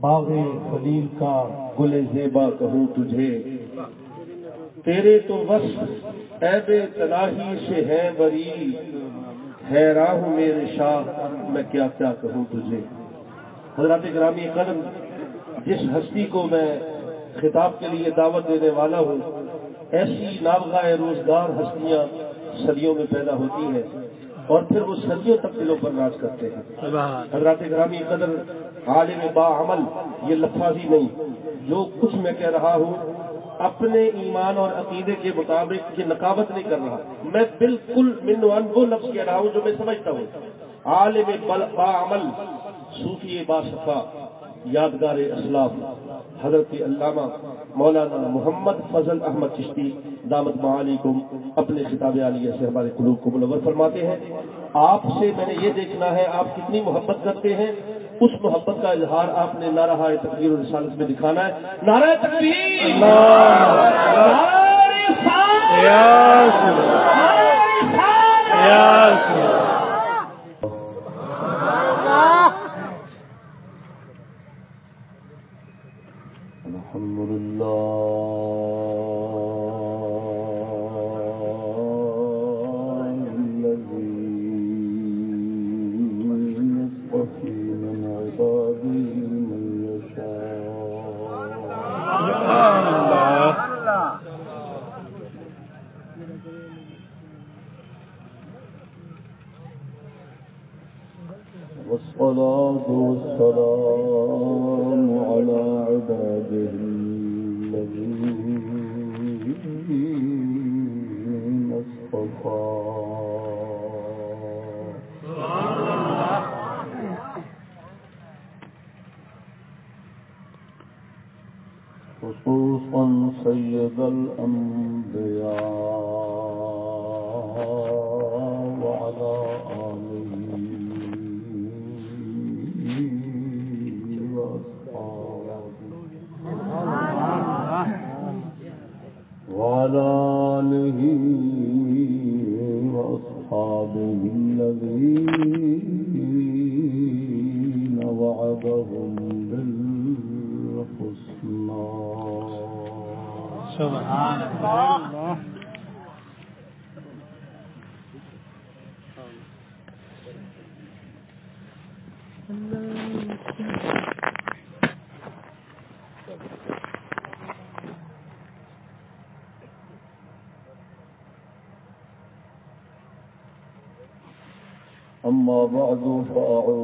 باغ خلیل کا گل زیبا کہوں تجھے۔ تیرے تو وصف عیب تلاہی سے ہے بری حیران ہوں میرے شاہ میں کیا کیا کہوں تجھے۔ حضرات گرامی قدم جس ہستی کو میں خطاب کے لیے دعوت دینے والا ہوں ایسی نابغاہ روزگار ہستیاں صدیوں میں پیدا ہوتی ہیں اور پھر وہ صدیوں تک دلوں پر راج کرتے ہیں۔ حضرات گرامی قدر عالم با عمل یہ لفاظی نہیں۔ جو کچھ میں کہہ رہا ہوں، اپنے ایمان اور عقیدے کے مطابق یہ نقابت نہیں کر رہا۔ میں بالکل من وہ لفظ کہہ رہا ہوں جو میں سمجھتا ہوں۔ عالم با عمل صوفی با صفا یادگار اسلام حضرت علامہ مولانا محمد فضل احمد چشتی، دامت معالی کو اپنے خطاب عالیہ سے ہمارے قلوب کو منور فرماتے ہیں۔ آپ سے میں نے یہ دیکھنا ہے، آپ کتنی محبت کرتے ہیں۔ اس محبت کا اظہار آپ نے نعرہ تقریر اور رسالت میں دکھانا ہے۔ نعرہ تقریر الحمد للہ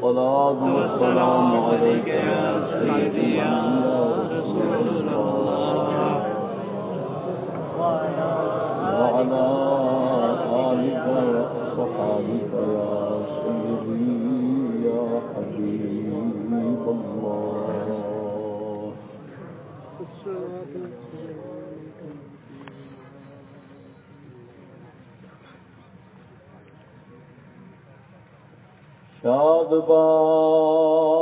صلاة والسلام عليك يا سيدي يا رسول شاد باد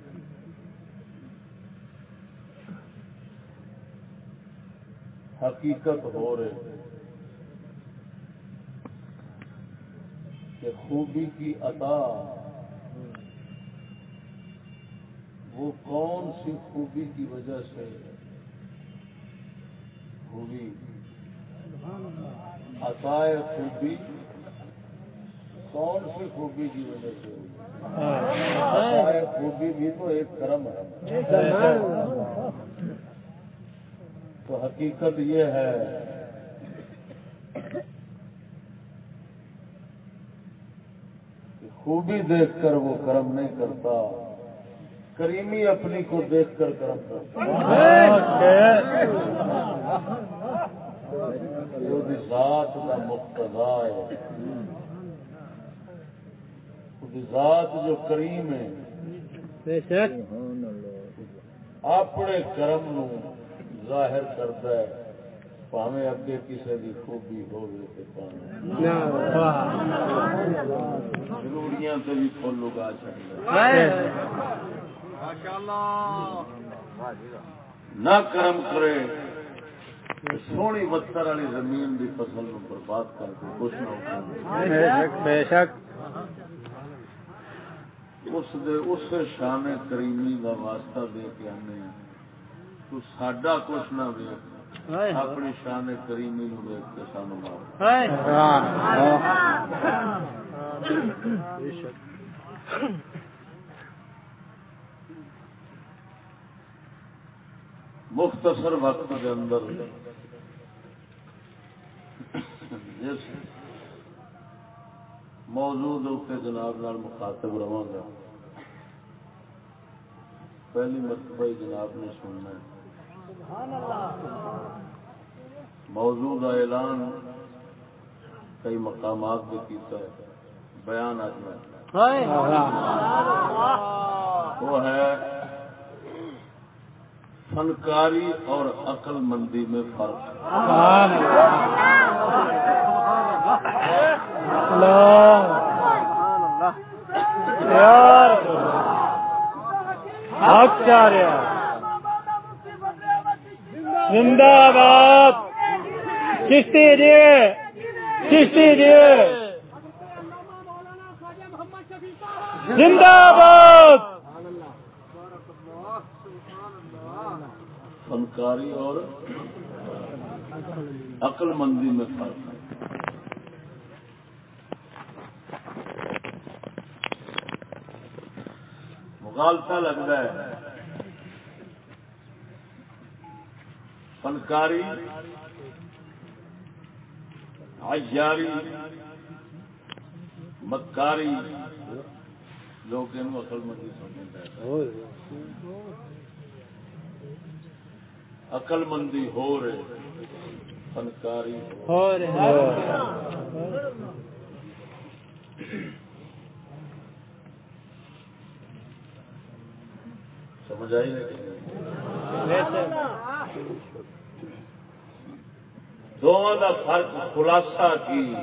حقیقت ہو رہے کہ خوبی کی عطا وہ کون سی خوبی کی وجہ سے خوبی عطائے خوبی کون سی خوبی کی وجہ سے ہوئی؟ خوبی بھی تو ایک کرم ہے۔ تو حقیقت یہ ہے کہ خوبی دیکھ کر وہ کرم نہیں کرتا کریمی اپنی کو دیکھ کر کرم کرتا۔ ذات کا مقتضا ہے ذات جو کریم ہے اپنے کرم نو ظاہر کرتا ہے پاوے اگے کسی کی خوبی ہوروڑیاں سے بھی فل اگا نہ کرم کرے سونی بتر والی زمین کی فصل برباد کر کے کچھ نہ بے شک اس دے اس شان کریمی کا واسطہ دے کے آنے تو ساڈا کچھ نہ ویک اپنی شان کریمی نو ویک کے سانو مختصر وقت کے اندر جس موجود اتنے جناب نال مخاطب رہا گا پہلی مرتبہ جناب نے سننا موجود اعلان کئی مقامات بھی کیتا ہے بیان آج میں وہ ہے فنکاری اور عقل مندی میں فرق زندہ باد چشتی جی چشتی جی زندہ باد فنکاری اور عقل مندی میں فرق مغالتا لگتا ہے۔ فنکاری عیاری مکاری لوگ ان اصل مندی سمجھتے ہیں۔ عقل مندی ہو رہے فنکاری ہو رہے سمجھ آئی نہیں دونوں کا فرق خلاصہ کی؟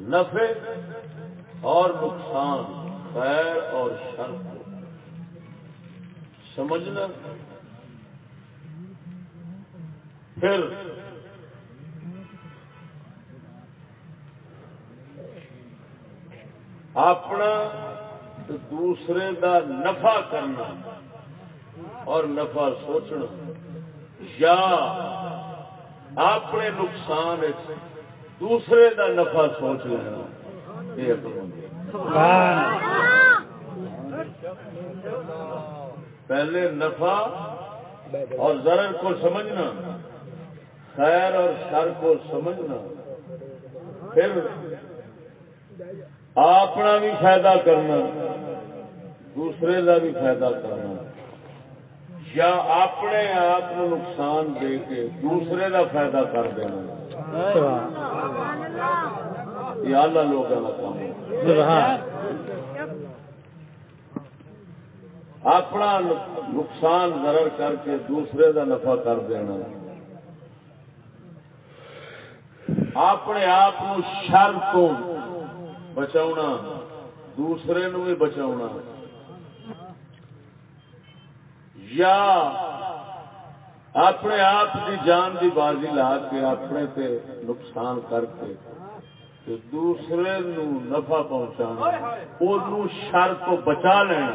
نفع اور نقصان خیر اور شر کو۔ سمجھنا؟ پھر اپنا دوسرے دا نفع کرنا اور نفع سوچنا۔ یا اپنے نقصان دوسرے دا نفع سوچ لینا۔ یہ پہلے نفع اور ضرر کو سمجھنا، خیر اور شر کو سمجھنا، پھر اپنا بھی فائدہ کرنا، دوسرے کا بھی فائدہ کرنا۔ یا اپنے آپ کو نقصان دے کے دوسرے کا فائدہ کر دینا۔ یہ آلہ لوگوں کا کام اپنا نقصان ضرر کر کے دوسرے کا نفع کر دینا۔ اپنے آپ شر تو بچاؤنا، دوسرے نو بھی بچاؤنا۔ یا اپنے آپ کی جان کی بازی لا کے اپنے تے نقصان کر کے دوسرے نو نفع پہنچانا۔ وہ شر تو بچا لینا۔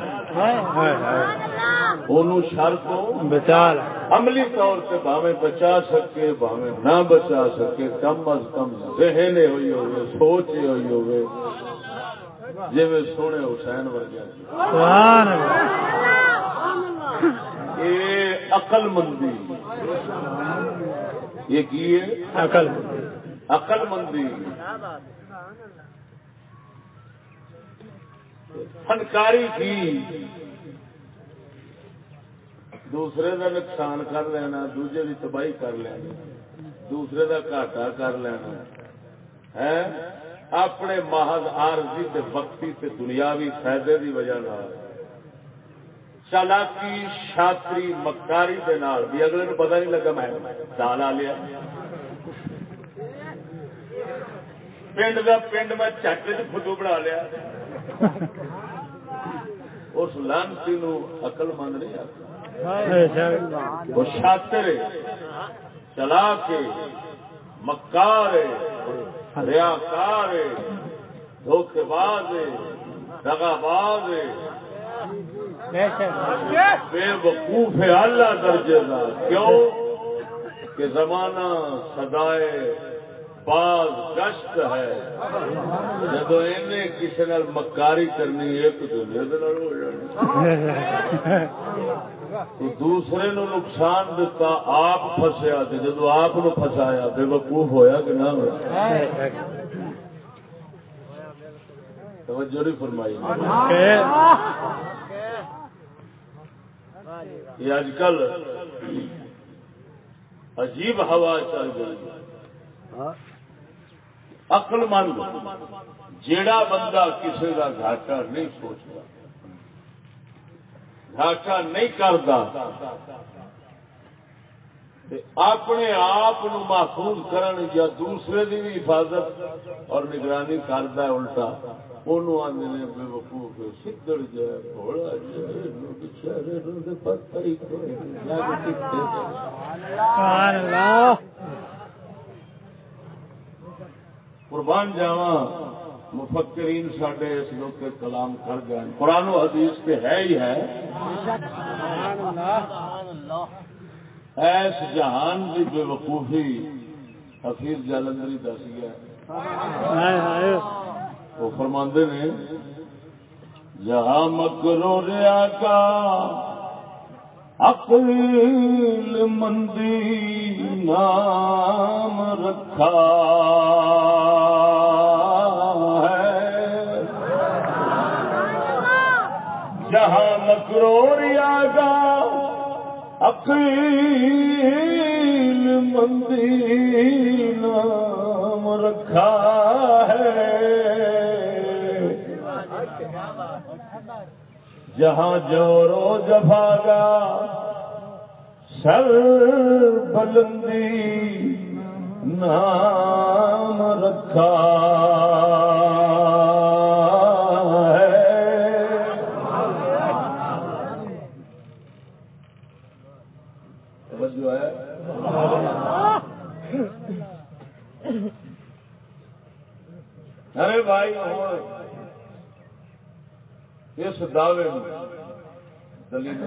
شر تو بچا عملی طور سے بھاوے بچا سکے بھاوے نہ بچا سکے کم از کم ذہن ہوئی ہوگی سوچ ہوئی ہوگی جی سونے حسین ورگیا اللہ۔ یہ عقل مندی یہ کی ہے؟ عقل عقل مندی فنکاری کی۔ دوسرے کا نقصان کر لینا دوجے کی تباہی کر لینا، دوسرے کا گھاٹا کر لینا۔ ہے اپنے محض عارضی تے وقتی تے دنیاوی فائدے دی وجہ نال۔ چالاکی شاطری مکاری دے نال۔ بھی اگلے نو پتہ نہیں لگا میں دال آ لیا۔ پنڈ دا پنڈ میں چٹ چ بنا لیا اس لانتی نو مند نہیں وہ شاطر چلا کے مکار ہے ریاکار دھوکے باز دگا باز بے وقوف ہے اللہ درجے کا کیوں کہ زمانہ سدائے باز گشت ہے۔ جب کسی نال مکاری کرنی، ایک دوسرے ہو جانی تو دوسرے نو نقصان دتا، آپ فسیا جدو آپ فسایا بے وقوف ہویا کہ نہ ہویا۔ توجہ نہیں فرمائی۔ یہ اج کل عجیب ہوا چل رہی عقل مند جیڑا بندہ کسی کا گھاٹا نہیں سوچتا گھاٹا نہیں کرتا اپنے آپ محفوظ کرن یا دوسرے کی بھی حفاظت اور نگرانی کرتا ہے الٹا انہوں آدھے نے بے وقوف سدڑ جائے بھوڑا جائے پتہ ہی سبحان اللہ قربان جاوا مفکرین سڈے اس لوگ کلام کر گئے قرآن و حدیث کے ہے ہی ہے۔ ایس جہان کی بے وقوفی حفیظ جالندری دس گیا وہ فرماندے نے جہاں مکرو ریا کا عقل مندی نام رکھا ہے جہاں مکرور یا کا مندی نام رکھا ہے جہاں جو رو زفا کا سر بلندی نام رکھا ارے بھائی اس دعوے میں دلیل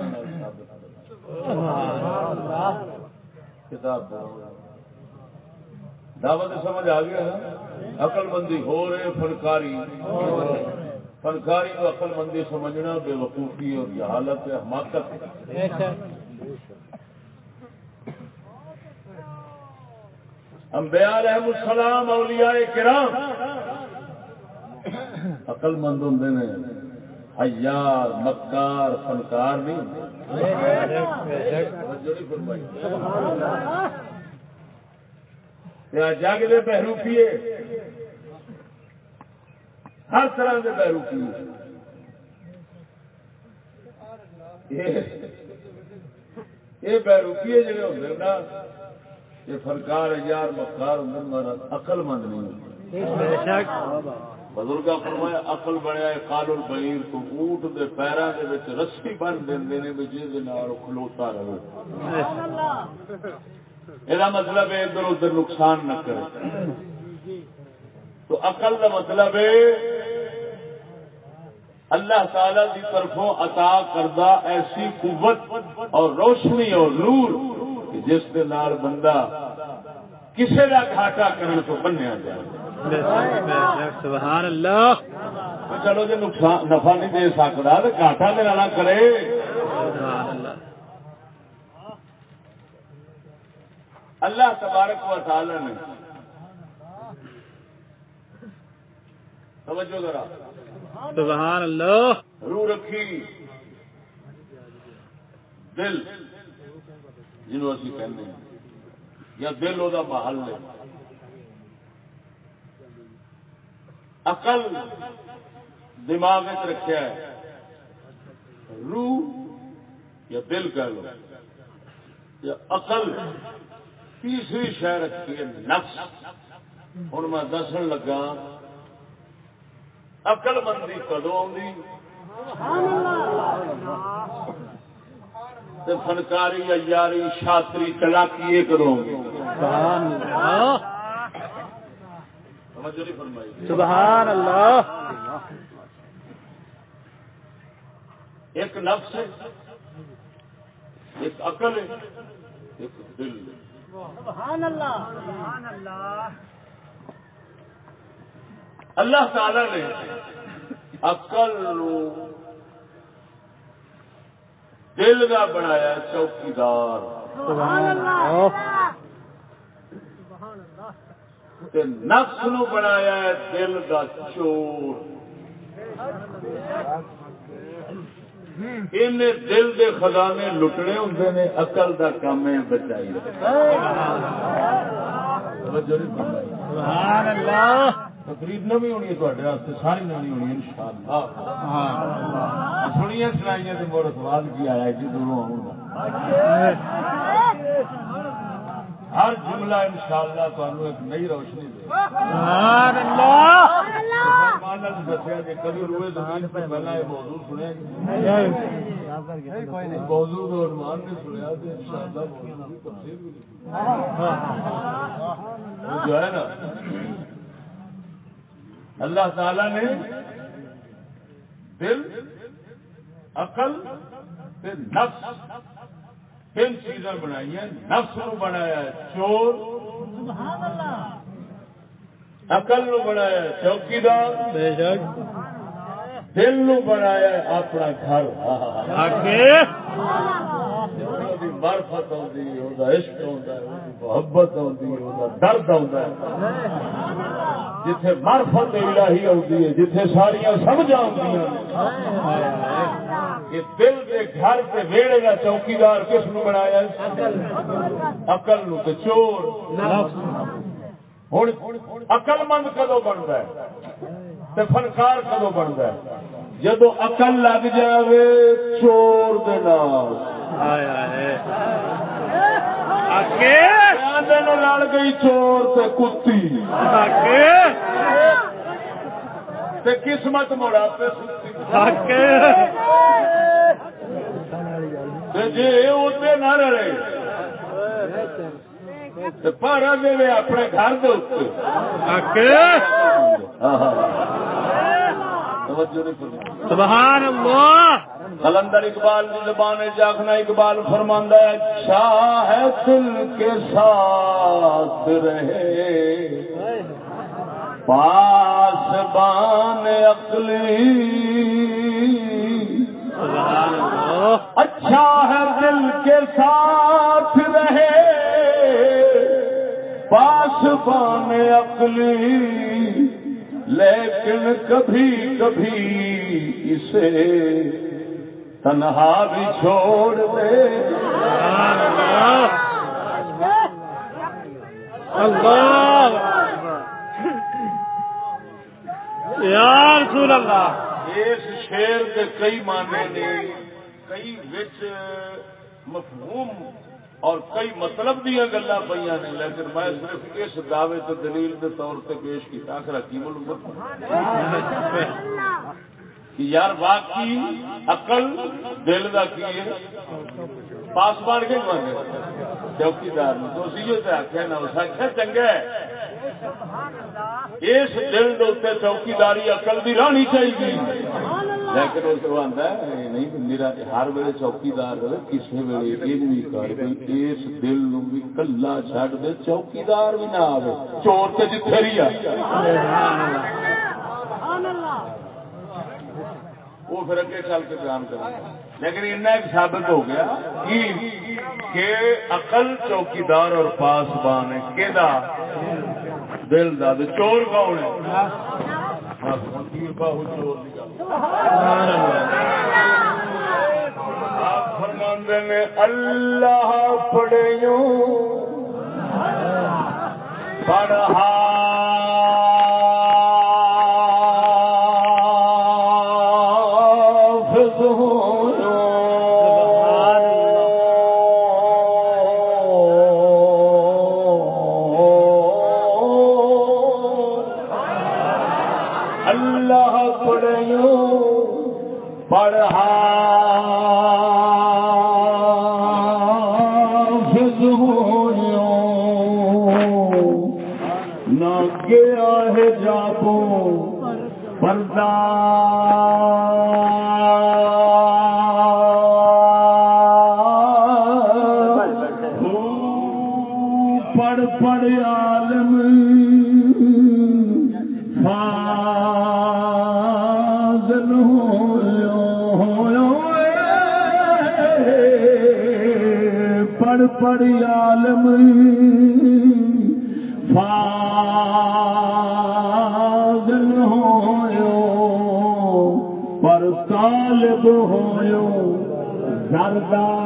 کتاب دعوت سمجھ آ گیا عقل مندی ہو رہے فنکاری۔ فنکاری کو عقل مندی سمجھنا بے وقوفی اور جہالت حماقت انبیاء علیہ السلام، اولیاء کرام۔ عقل مند ہوں حیار مکار، فنکار نہیں. توجہ جگ دے بہروپیے ہر طرح کے بہروپیے یہ بہروپیے جڑے ہوتے نا، یہ فنکار، یار، مکار ہوں اقل مند نہیں ہوتے بزرگ فرمایا اقل بنیا کال بیر تو اونٹ دے پیروں کے وچ رسی بن دے جس کھلوتا رہے۔ یہ مطلب ہے، ادھر ادھر نقصان نہ کرے۔ تو عقل کا مطلب ہے، اللہ تعالی کی طرفوں عطا کردہ ایسی قوت اور روشنی اور نور جس کے نال بندہ کسی کا گھاٹا کرنے کو بنیا جائے۔ سبحان اللہ. چلو جی نقصان نفع نہیں دے سکتا تو گھاٹا میرا نہ کرے۔ اللہ تبارک و تعالی نے توجہ ذرا۔ سبحان اللہ. روح رکھی۔ دل جنوب اسی کہنے یا دل وہ محل ہے۔ اقل دماغ رکھا ہے۔ روح یا دل کہہ لو۔ یا عقل تیسری شہ رکھی ہے، نفس۔ ہوں میں دسن لگا اقل مندی کدو آ فنکاری ایاری شاستری چلاکی یہ کدو سبحان اللہ سبحان اللہ۔ ایک نفس ہے ایک عقل ہے ایک دل ہے۔ اللہ۔ تعالی نے عقل دل کا بنایا چوکیدار۔ سبحان اللہ۔ تے نفس نو بنایا ہے دل کا چور ان دل دے خزانے لٹنے ہوں نے اقل کا کام ہے بچائی۔ سبحان اللہ۔ تقریب نوی ہونی ہے واسطے ساری نوی ہونی ہے انشاءاللہ۔ ہاں سنیے سنائیے میرا سوال کی آیا جی دونوں آؤں گا۔ ہر جملہ انشاءاللہ تمہیں ایک نئی روشنی دے سبحان اللہ! مسلمان نے دسیا کہ کبھی روئے زمین پہ پہلا یہ موضوع سنیا موضوع کو عنوان نے سنیا تو انشاءاللہ موضوع کی تفسیر بھی لکھی وہ جو ہے نا اللہ تعالی نے دل عقل نفس تین چیزیں بنائی ہیں نفس نو بنایا چور۔ عقل نو بنایا چوکیدار۔ دل نو بنایا اپنا گھر۔ وہ عشق محبت درد ہے جتھے معرفت الہی آتی ہے جتھے ساریا سمجھ آتی کہ دل کے گھر کے ویڑے کا چوکیدار کس نو بنایا اقل نو تے چور۔ ہوں اقل مند کدو بنتا ہے؟ فنکار کدو بنتا ہے؟ جدو اقل لگ جاوے چور دے لڑ گئی چور تے کتی۔ قسمت مڑا پہ جے اوتے نہ رہے تے پارا دے اپنے گھر سبحان اللہ قلندر اقبال کی زبان جاگنا اقبال فرماندہ ہے اچھا ہے دل کے ساتھ رہے پاس بان عقلی بان عقلی لیکن کبھی کبھی اسے تنہا بھی چھوڑ دے۔ سبحان اللہ۔ اللہ یا رسول اللہ۔ اس شیر کے کئی معنی نے کئی وچ مفہوم اور کئی مطلب دیا گلا پہ نے لیکن میں صرف اس دعوے تو دلیل کے طور پہ پیش کیا آخر کی کہ یار واقعی عقل دل کا کی ہے؟ پاس بڑھ کے مانگے چوکیدار نے آخیا چنگا اس دل دے چوکیداری عقل دی رہنی چاہیے لیکن اس کو نہیں، میرا ہر ویلے چوکیدار کسی ویلے یہ بھی کر اس دل نو بھی کلا چڈ دے، چوکیدار بھی نہ آئے چور تے جتھے رہی وہ پھر اگے چل کے بیان کریں لیکن اتنا ایک ثابت ہو گیا کہ کہ عقل چوکیدار اور پاسبان ہے کہ دل دا چور کون ہے چور آپ فرماندے نے، اللہ پڑھیوں پڑھا۔ اللہ پڑھیوں پڑھا نہ گیا ہے جاپو زردہ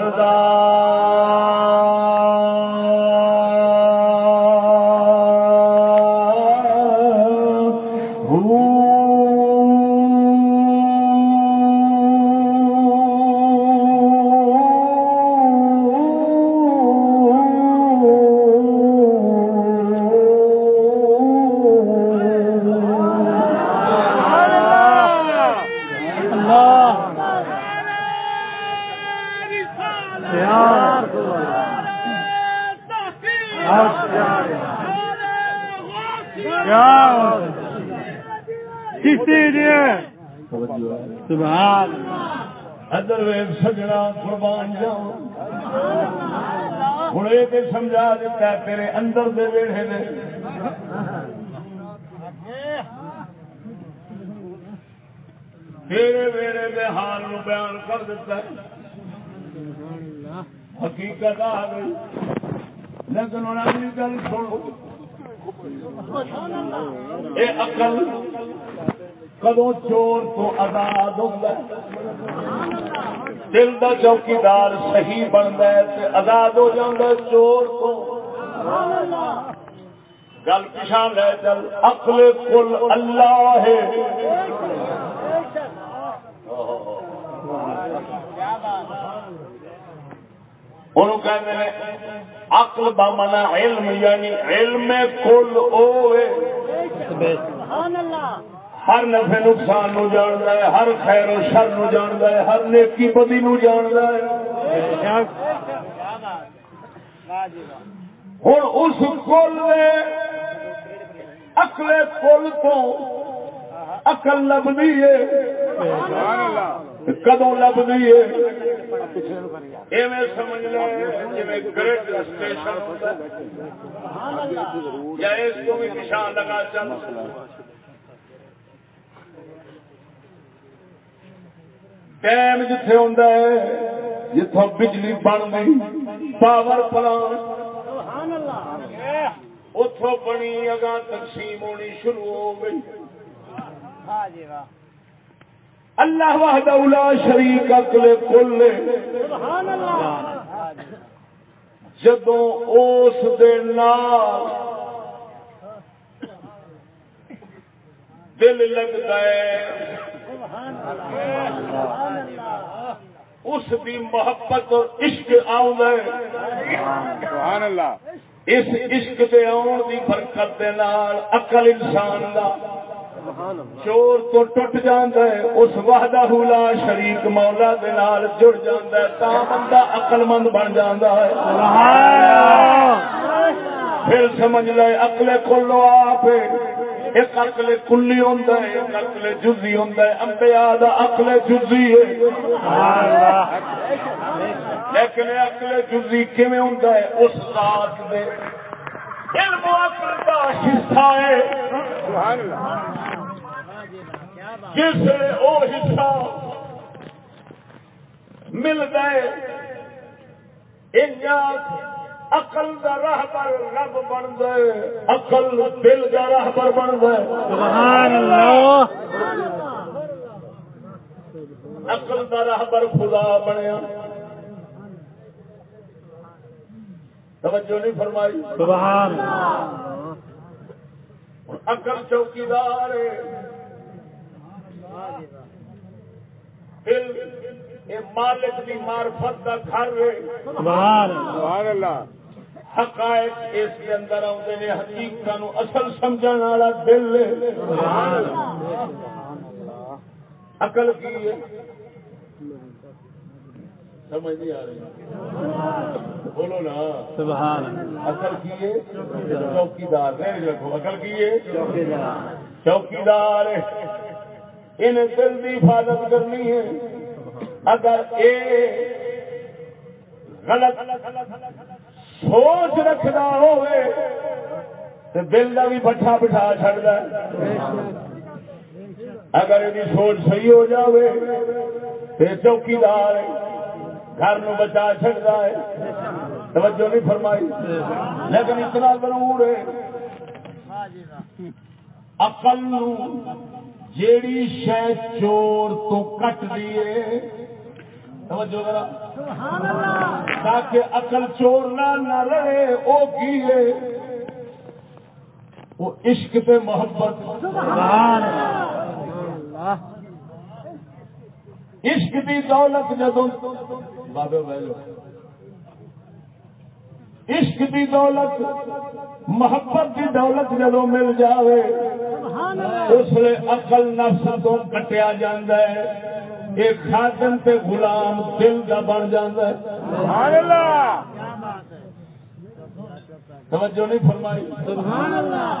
اندر دا ہو قربان جاؤ۔ ہوں یہ سمجھا دیتا ہے تیرے اندر دے ویڑے نے۔ تیرے ویڑے دے حال نو بیان کر دیتا ہے۔ حقیقت آ گئی۔ لیکن ہوں اگلی گل سنو۔ یہ اقل کدو چور تو آزاد ہوتا دل کا چوکیدار صحیح بنتا ہے آزاد ہو جاتا چور تو۔ گل پچھا لے چل اقل کل اللہ ہے۔ اقل بامنا علم یعنی علم کل او ہر نفع نقصان نو جانتا ہے، ہر خیر و شر نو جانتا ہے، ہر نیکی بدی نو جانتا ہے۔ ہوں اس کل اکلے کل تو اکل لبنی ہے۔ کدو لبنی ہے؟ سمجھ لے گریڈ اسٹیشن یا اس کو بھی نشان لگا چل۔ ٹائم جتھے ہوں جتوں بجلی بن گئی پاور پلانٹ اتوں بنی اگاں تقسیم ہونی شروع ہو گئی اللہ وحدہ لا شریک اکل کل جدو اس دل لگتا ہے اس کی محبت اور عشق آؤں اس عشق دے آن کی برکت دے نال عقل انسان دا چور تو ٹوٹ جاندہ ہے اس وحدہ لا شریک مولا دے نال جڑ جاندہ ہے تا بندہ عقل مند بن جاندہ ہے۔ پھر سمجھ لے عقل کھولو آپ۔ ایک اقل کلی ہوں ایک اقل جزی ہوں امبیا اقل جزی ہے۔ لیکن اقل جزی کیون ہوں اس رات میں علم اقل کا حصہ ہے۔ جس او حصہ مل گئے اقل کا راہ پر رب بن گئے اقل دل کا راہ پر بن گئے اقل کا راہ پر خدا بنیا۔ توجہ نہیں فرمائی؟ سبحان اقل چوکیدار دل مالک کی مارفت کا گھر سبحان اللہ۔ حقائق اس کے اندر آتے ہیں حقیقت اصل سمجھ والا دل اقل کی ہے؟ سمجھ نہیں آ رہی۔ بولو نا۔ سبحان اقل کی ہے؟ چوکیدار نہیں رکھو اقل کی ہے؟ چوکیدار۔ انہیں دل کی حفاظت کرنی ہے۔ اگر اے غلط سوچ رکھنا ہوئے تو دل کا بھی بٹھا بٹھا چڑتا اگر یہ سوچ صحیح ہو جاوے تو چوکیدار گھر نو بچا چڑتا ہے۔ توجہ نہیں فرمائی۔ لیکن اتنا ضرور ہے۔ اقل جیڑی شہ چور تو کٹ دیے توجہ ذرا۔ تاکہ اقل چور نہ رہے کی ہے وہ عشق پہ محبت۔ سبحان عشق دی دولت جدو بابے بھائی عشق دی دولت محبت دی دولت جدو مل جاوے اس لیے اقل نفس تو کٹیا جاندہ ہے۔ ایک خادم تے غلام دل کا بن جاندہ ہے۔ سبحان اللہ۔ توجہ نہیں فرمائی۔ سبحان اللہ۔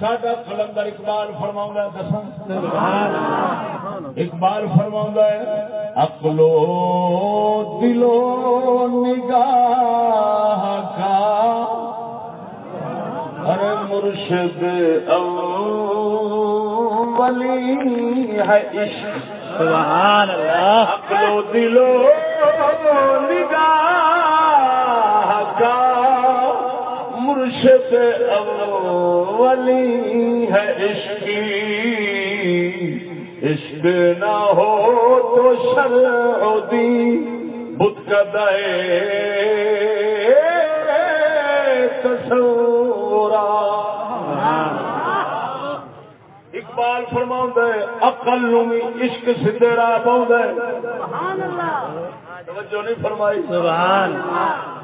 ساڈا کلندر اقبال فرما دساں۔ سبحان اللہ۔ اقبال فرما ہے اکلو دلو نگاہ کا۔ ارے مرشد اولی ہے عشق۔ سبحان اللہ۔ اکلو دلو نگاہ کا مرشد اولی ہے عشق عشق نہ ہو تو شرع بت کدے تصورا اقبال فرما اقل نو بھی عشق سدھے راہ پاؤں توجہ نہیں فرمائی۔ سبحان۔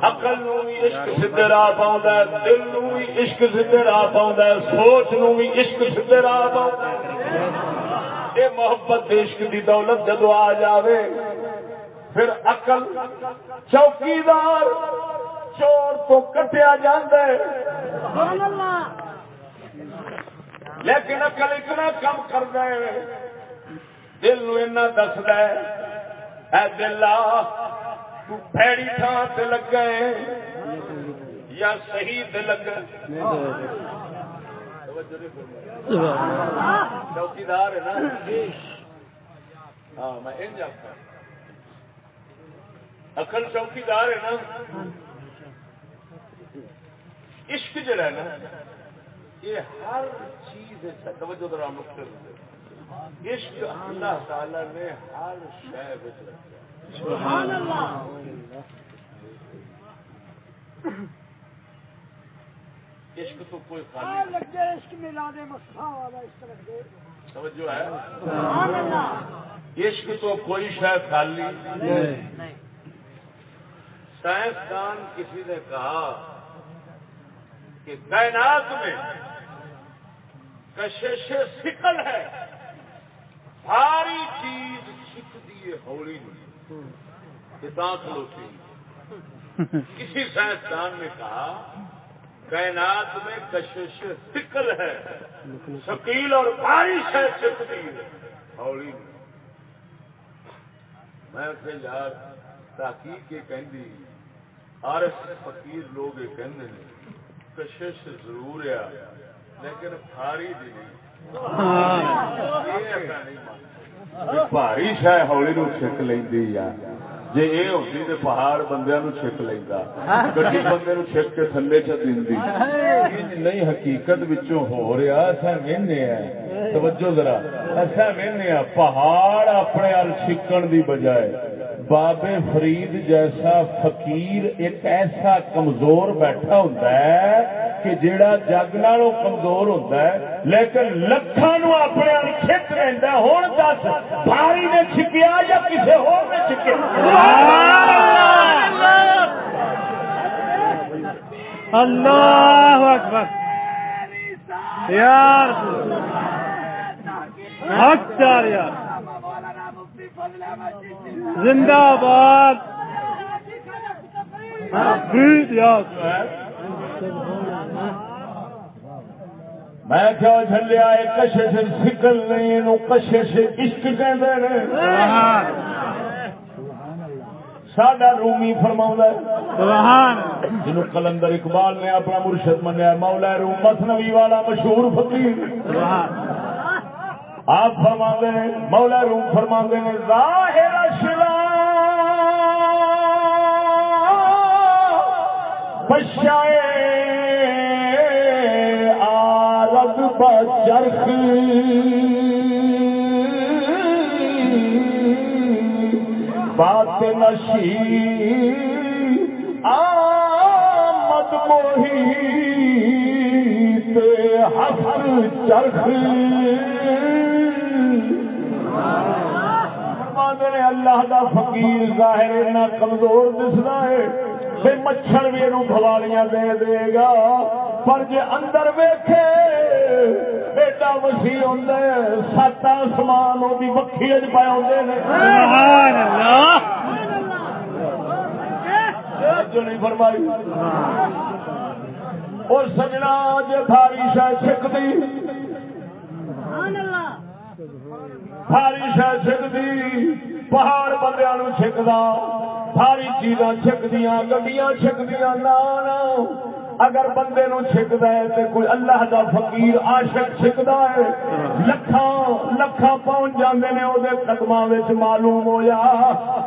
عقل نو بھی عشق سدھے راہ پاؤں دل نو بھی عشق سدھے راہ پاؤں سوچ نو بھی عشق سدھے راہ پاؤں یہ محبت عشق دی دولت جدو آ جاوے پھر عقل چوکیدار چور تو کٹیا جاندے لیکن عقل اتنا کم کر دے دل نو اینا دس دے اے دلا تو تھان تے لگ گئے یا صحیح تے لگ چوکیدار ہے نا ہاں میں اکل چوکیدار ہے نا۔ عشق جڑا ہے نا یہ ہر چیز ہے توجہ ذرا نقطے عشق اللہ تعالی نے ہر شے وچ رکھا سبحان اللہ۔ عشق تو کوئی خالی توجہ ہے؟ عشق تو کوئی شاید خالی سائنسدان کسی نے کہا کہ کائنات میں کشش سکل ہے۔ ساری چیز سکھ دیے ہولی کتاب کھلوتی کسی سائنسدان نے کہا، کائنات میں کشش سکل ہے۔ شکیل اور بارش ہے سکھ دی ہولی میں کہ یار تحقیق یہ کہندی، عارف فقیر لوگ یہ کہندے نے کشش ضرور ہے۔ لیکن نہیں۔ بھاری شہ ہولی نو چھک لیندی یا جے اے ہوندی تے پہاڑ بندیاں نو چھک لیندا۔ گڈی بندے نو چھک کے تھلے چ نہیں حقیقت وچوں ہو رہا اساں وینے ہیں توجہ ذرا۔ اساں وینے ہیں پہاڑ اپنے ال چھکن دی بجائے بابے فرید جیسا فقیر ایک ایسا کمزور بیٹھا ہوتا ہے کہ جیڑا جگ نالوں کمزور ہوتا ہے، لیکن لکھان اپنے آپ کھچ لینا ہوں دس، بھاری نے چھکیا یا کسی ہو نے اللہ اکبر۔ یار، حق یار زندہ باد یار۔ میں کیا چلیا کشے سے سکل نہیں سے عشق کہ ساڈا رومی فرما جنہوں کلندر اقبال نے اپنا مرشد منیا مولا روم مسنوی والا مشہور فقیر۔ آپ فرما نے مولا روم فرما نے ظاہر شلا پشائے آرد بات نشی آمد موہی حفر چرخ۔ نے اللہ دا فقیر ظاہر نہ کمزور دستا ہے، بے مچھر بھی یہ بوالیاں دے دے گا۔ پر جے اندر ویکھے ایڈا وسیع ہوتا ہے سات آسمان وہ مکھی اج پائے ہوتے ہیں سبحان اللہ۔ جو نہیں فرمائی۔ اور سجنا جے بھاری شہ چھکتی بھاری شہ چھکتی پہاڑ بندیا نو چھکدا بھاری چیزاں چھکدیاں گڈیاں چھکدیاں نہ اگر بندے نو چھکدا ہے تے کوئی اللہ دا فقیر عاشق چھکدا ہے لکھاں لکھاں پہنچ جاندے نے او دے قدماں وچ معلوم ہویا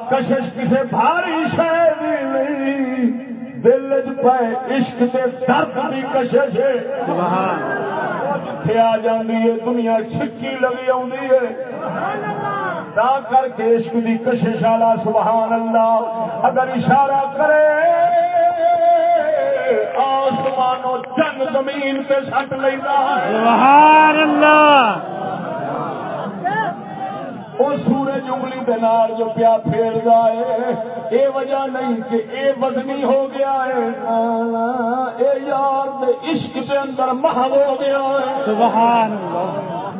کشش کسے بھاری شے دی نہیں دل وچ پے عشق تے درد دی کشش۔ ہے سبحان جتھے آ جاندی ہے دنیا چھکی لگی ہے۔ تا کر کے عشق دی کشش والا سبحان اللہ اگر اشارہ کرے۔ آسمانوں جنگ زمین پہ سٹ لینا سبحان اللہ۔ وہ سورج انگلی دے نال جو پیا پھیر ہے اے وجہ نہیں کہ اے وزنی ہو گیا ہے۔ اے یار دے عشق کے اندر محو ہو گیا ہے۔ سبحان اللہ۔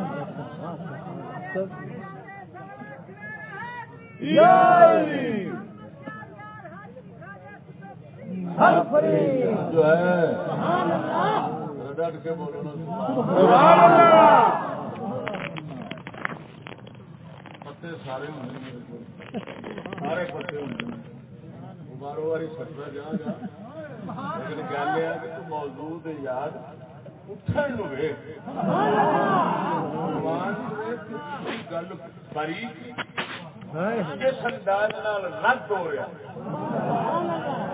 جو ہے۔ ڈٹ کے پتے سارے۔ سارے پتے وہ بارو باری سکتا جا جا۔ لیکن گل یہ کہ ہے یاد اٹھن گل انداز نال رد ہو رہا۔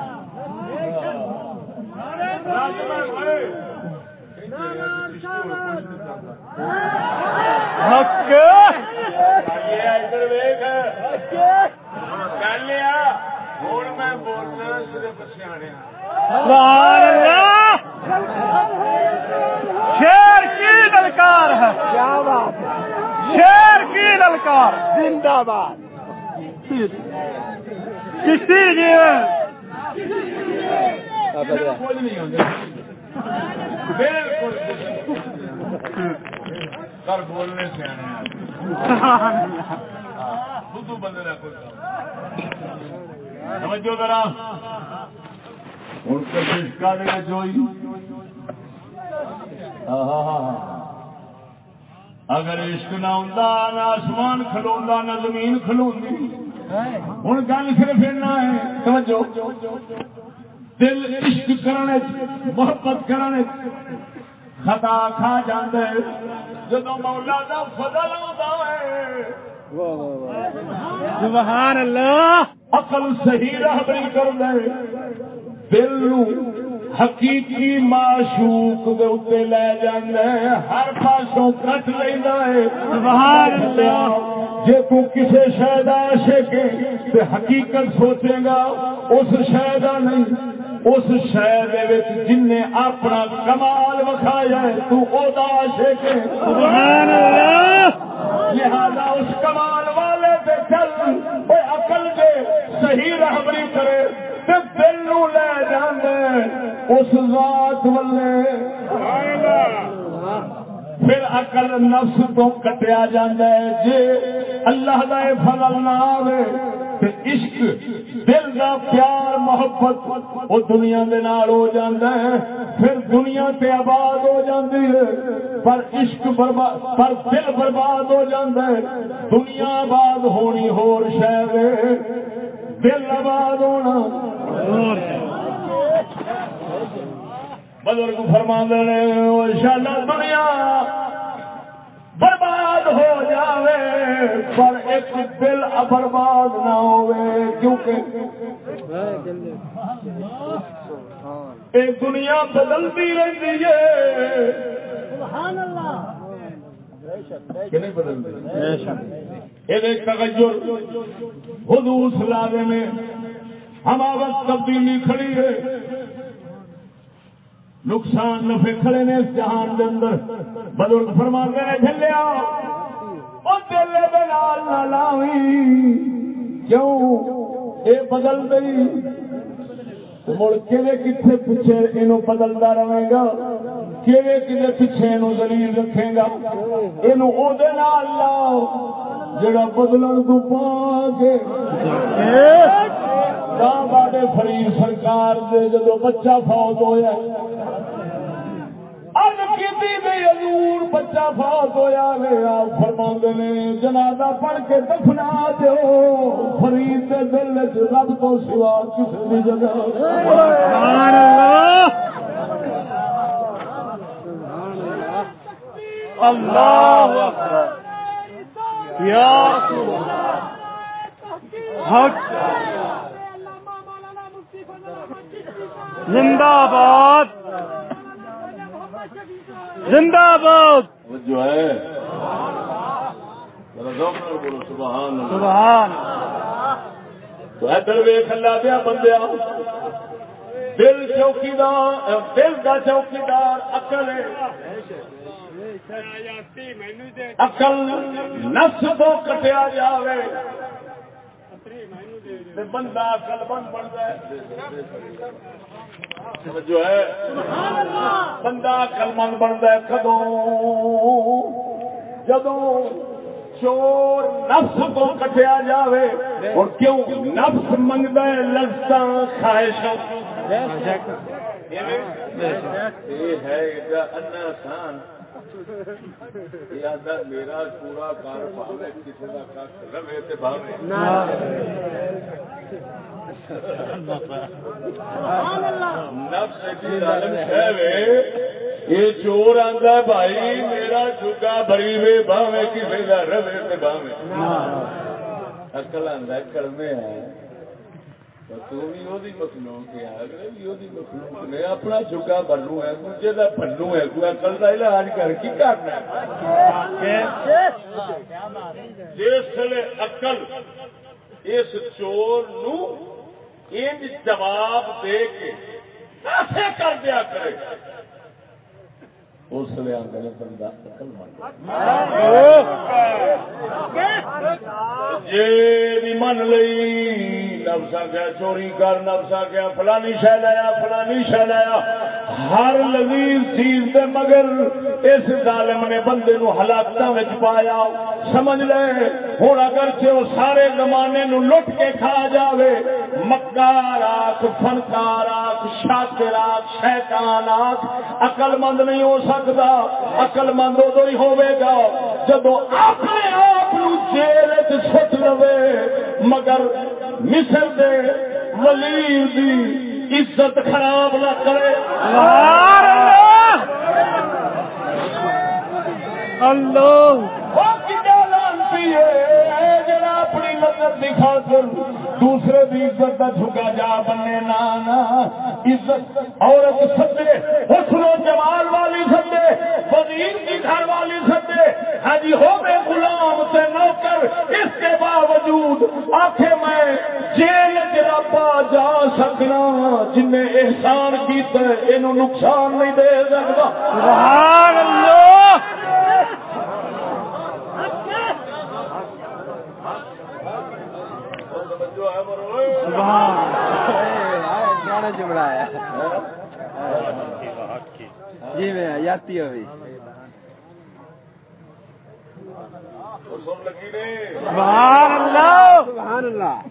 شیر کی للکار ہے۔ کیا بات شیر کی للکار۔ زندہ باد کسی جیون۔ ہوتا کر بولنے بدھو بندے کا کوئی سمجھو ذرا ہوں کوشش کر رہے جوئی اگر عشق نہ ہوں نہ آسمان کھلوا نہ زمین کھلو ہوں گل صرف اینا ہے۔ توجہ۔ دل عشق کرنے محبت کرنے خطا کھا جاندے۔ جدو مولا دا فضل آتا ہے سبحان اللہ۔ عقل صحیح رہبری کر دے دل نو حقیقی معشوق دے اوتے لے جاندے۔ ہر پاسوں کٹ لیندا ہے سبحان اللہ۔ جے تو کسے شے دا عاشق ہے تے حقیقت سوچے گا اس شے دا نہیں۔ اس وچ جن نے اپنا کمال وکھایا ہے تو او دا عاشق ہے۔ سبحان اللہ! لہذا اس کمال والے پہ چل وہ عقل دے صحیح رہبری کرے تے دل نو لے جاندے۔ اس ذات والے پھر عقل نفس تو کٹیا جاندے جے اللہ دا اے فضل نہ آوے تے عشق، دل دا پیار، محبت وہ دنیا دے نال ہو جاندا ہے۔ پھر دنیا تے آباد ہو جاندی ہے۔ پر عشق برباد، پر دل برباد ہو جاندا ہے۔ دنیا آباد ہونی ہور شے وے دل آباد ہونا۔ بزرگ فرما نے انشاءاللہ دنیا برباد ہو جاوے پر ایک دل برباد نہ ہوئے کیونکہ دنیا بدلتی رہتی ہے۔ کہ نہیں بدلتی؟ یہ تغیر حدوث لاگے میں ہمارا تبدیلی کھڑی ہے۔ نقصان نفے کھڑے نے اس جہان کے اندر۔ بزرگ فرماتے نے جلیا وہ دل بلال نہ لاوی کیوں؟ یہ بدل گئی۔ مڑ کہ کتنے پیچھے یہ بدلتا رہے گا؟ کہ پیچھے یہ دلیل رکھے گا؟ یہ لاؤ۔ جڑا بدلن تو پا کے بابے فرید سرکار دے جدو بچہ فوت ہویا حضور بچہ فاس ہویا وے، آپ فرما نے، جنازہ پڑھ کے دفنا دو فرید دے دل چ رب تو سوا کسی جگہ۔ سبحان اللہ۔ اللہ اکبر۔ یا حق۔ زندہ باد زندہ باد جو ہے۔ سبحان اللہ۔ سبحان۔ تو ادھر ویخ اللہ دیا بندیا دل چوکیدار دل کا چوکیدار اکل اکل نفس تو کٹیا جاوے۔ تے بندہ اکل بند بنتا ہے جو ہے بندہ اکل مند بنتا ہے کدو جدو چور نفس تو کٹیا جاوے اور کیوں نفس منگتا ہے لذتا خواہش یہ ہے آسان میرا پورا کار پاوے کسی کا بھاوے یہ چور آندا بھائی میرا چکا بری وے بھاوے کسی کا رہے تے بھاوے اکل آندا کلمے ہے اپنا چکا بنو ہے دوجے کا بنو ہے کوئی اکل کا علاج کر کی کرنا جس اکل اس چور نو جواب دے کے ایسے کر دیا کرے۔ اس لیے آدھے بندہ اکل جی من لئی نفسا کیا، چوری کر نفسا کیا، فلانی شہ لایا فلانی شہ لایا ہر لذیذ چیز دے مگر اس ظالم نے بندے نو ہلاکت پایا۔ سمجھ لے ہوں اگر وہ سارے زمانے نو لٹ کے کھا جاوے مکار آخ فنکار آخ شاکر آخ شیطان آخ عقل مند نہیں ہو سکتا۔ عقل مند ادو ہی ہوے گا۔ جدو اپنے آپ جیل سٹ لوے، مگر مصر دے ولی دی عزت خراب نہ کرے۔ اللہ! جڑا اپنی لذت کی خاطر دوسرے دی عزت کا جھکا جا بننے نانا عزت، عورت سدے حسن و جمال والی سدے، وزیر کی گھر والی سدے ہاں جی ہو گئے غلام سے نوکر، اس کے باوجود آخے میں جیل گرابا جا سکنا جن احسان کیتا ہے یہ نقصان نہیں دے سکتا۔ سبحان اللہ! چمڑا ہے جی میں یاتی ہوئی سبحان اللہ۔ سبحان اللہ۔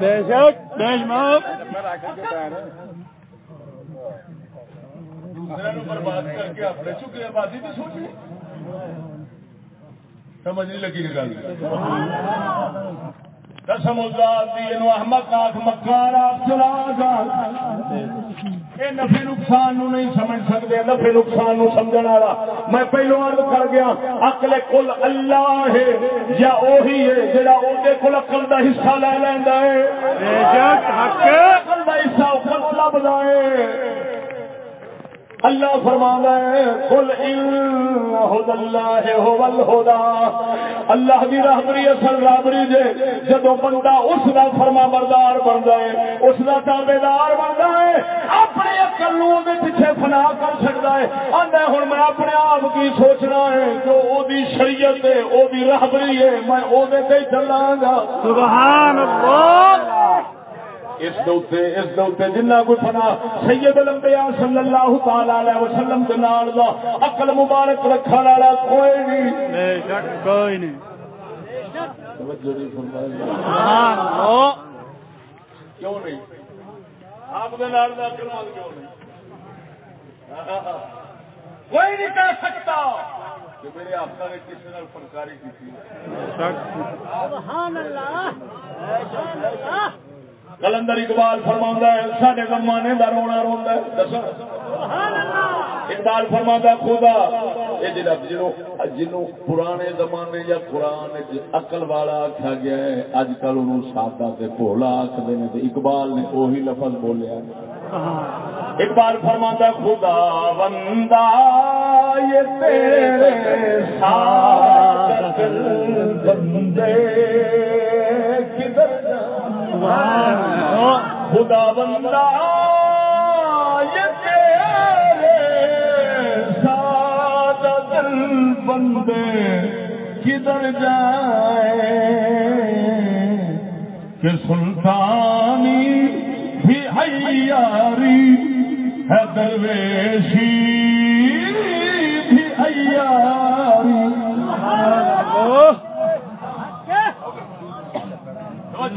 بے شک بے دوسرے برباد کر کے اپنے چکے آبادی بھی سوچی سمجھ نہیں لگی گل۔ قسم اللہ دی انو احمد مکار آپ چلا گا۔ یہ نفے نقصان نو نہیں سمجھ نقصان نو والا۔ میں پہلو عرض کر گیا عقل کل اللہ ہے یا وہی ہے جڑا عقل دا حصہ لے لیندا ہے۔ بے شک حق۔ عقل دا حصہ لبدا ہے۔ اللہ فرمانا ہے، قل اللہ هو اللہ دی راہبری اصل راہبری جے جدو بندہ اس دا فرما بردار بندا ہے، اس دا تابعدار بندا ہے، اپنے عقل نو دے پیچھے فنا کر سکدا ہے۔ آندا ہن میں اپنے آپ کی سوچنا ہے جو او دی شریعت ہے او دی راہبری ہے، میں او دے تے چلاں گا۔ سبحان اللہ۔ اس دوتے اس دوتے جنہ کوئی فنا سید الانبیاء صلی اللہ تعالی علیہ وسلم دے نال دا عقل مبارک رکھن والا کوئی نہیں۔ بے شک کوئی نہیں۔ سبحان اللہ کیوں نہیں؟ آپ کے نال دا کیوں نہیں؟ کوئی نہیں کہہ سکتا۔ کہ میرے آقا نے کسی نال فنکاری کی تھی کلندر اقبال فرما ہے سڈے زمانے کا رونا روا اقبال فرما خدا یہ جڑا جنوں پرانے زمانے یا قرآن اقل والا آخیا گیا ہے اج کل ان سادہ سے بولا آخر نے اقبال نے وہی لفظ بولیا اقبال فرما خدا بندہ یہ تیرے ساتھ بندے کدھر خدا بندہ ساتھ دل بندے کدھر جائے کہ سلطانی بھی عیاری ہے درویشی بھی عیاری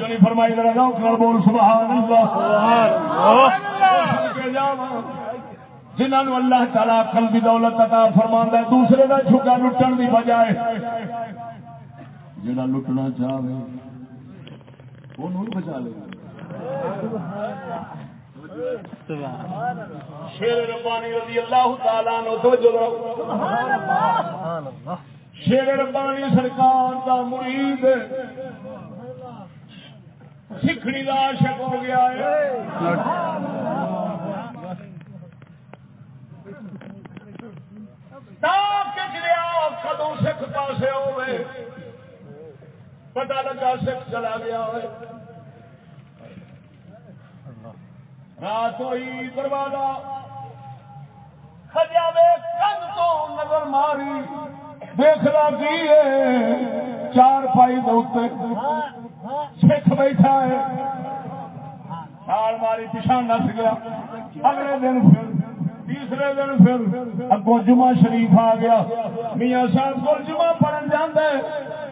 توجہ نہیں فرمائی ذرا ذوق نال بول سبحان اللہ جنہوں اللہ تعالی عقل دی دولت عطا فرماندا ہے دوسرے دا جھگا لٹن دی بجائے جڑا لٹنا چاہے انہوں بچا لے۔ شیر ربانی رضی اللہ تعالیٰ توجہ شیر ربانی سرکار دا مرید سکھڑی کا عاشق ہو گیا ہے کدو سکھ پاسے ہوئے پتا لگا سکھ چلا گیا ہوئے رات ہوئی دروازہ خجا کند تو نظر ماری دیکھنا کی چار پائی دے سکھ بیٹھا ہے۔ تال ماری پچھا نس گیا اگلے دن پھر تیسرے دن پھر اگو جمعہ شریف آ گیا۔ میاں صاحب کو جمعہ پڑھن جانا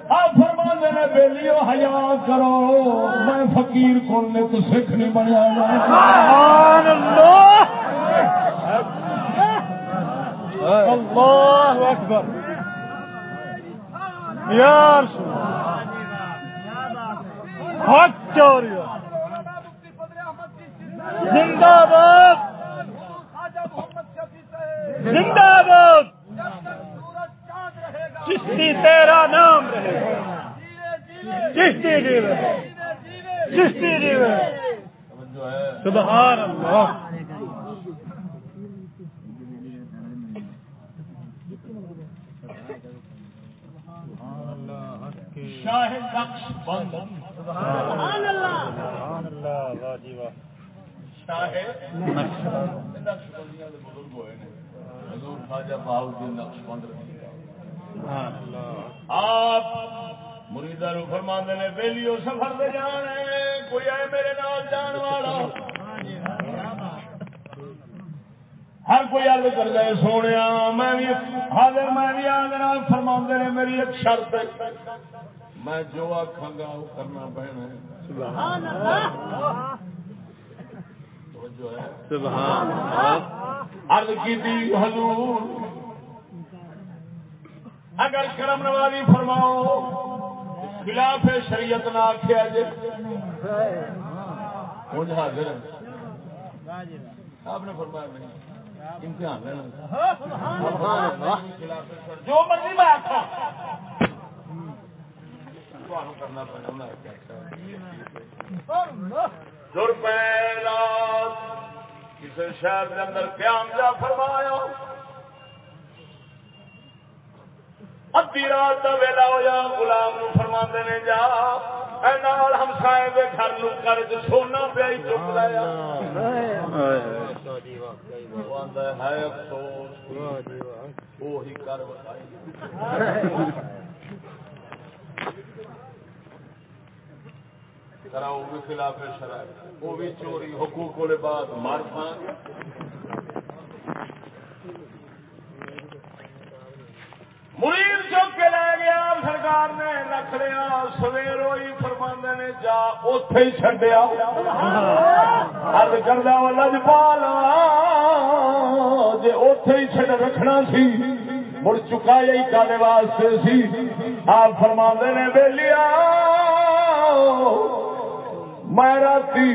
آپ فرما نے بیلیو حیا کرو۔ میں فقیر کو نے تو سکھ نہیں بنیا۔ اللہ! اکبر! یار حق چوری زندہ باد زندہ باد چشتی تیرا نام رہے۔ چشتی جی چشتی جی سبحان اللہ۔ شاہ نقش بند سبحان اللہ. واہ جی واہ. شاہ نقش نقش بندیاں دے بزرگ ہوئے نے حضور خواجہ بہاؤدین نقش بند آپ مریدا نو فرماندے نے ویلیو سفر دے جانے کوئی آئے میرے نال جان والا۔ ہر کوئی عرض کر گئے سونے میں بھی حاضر میں بھی آدھر فرما نے میری ایک شرط ہے۔ میں جو آخا گا وہ کرنا پینا سبحان عرض کی تھی حضور۔ اگر کرم نوازی فرماؤ خلاف شریعت نہ آخیا جی مجھے حاضر آپ نے فرمایا نہیں۔ امتحان لینا۔ جو مرضی میں آخا کرنا پہلا کسی شہر کے اندر قیام جا فرمایا ادی رات کا ویلا ہوا گلام فرما نے جا نال ہمسائے کے گھر نو قرض سونا پیا ہی چک لایا ہے افسوس وہی کر کراؤ بھی خلاف شرائط۔ وہ بھی چوری، حقوق والے بعد۔ مار کھان۔ مرید چوک کے لے گیا، سرکار نے رکھ لیا۔ سویر ہوئی فرماندے نے، جا اتے ہی چڈیا ارد کردہ والا جپال جی اتے ہی چڈ رکھنا سی، مڑ چکا یہی کالے واسطے سی۔ آپ فرما نے بےلیا میں راتی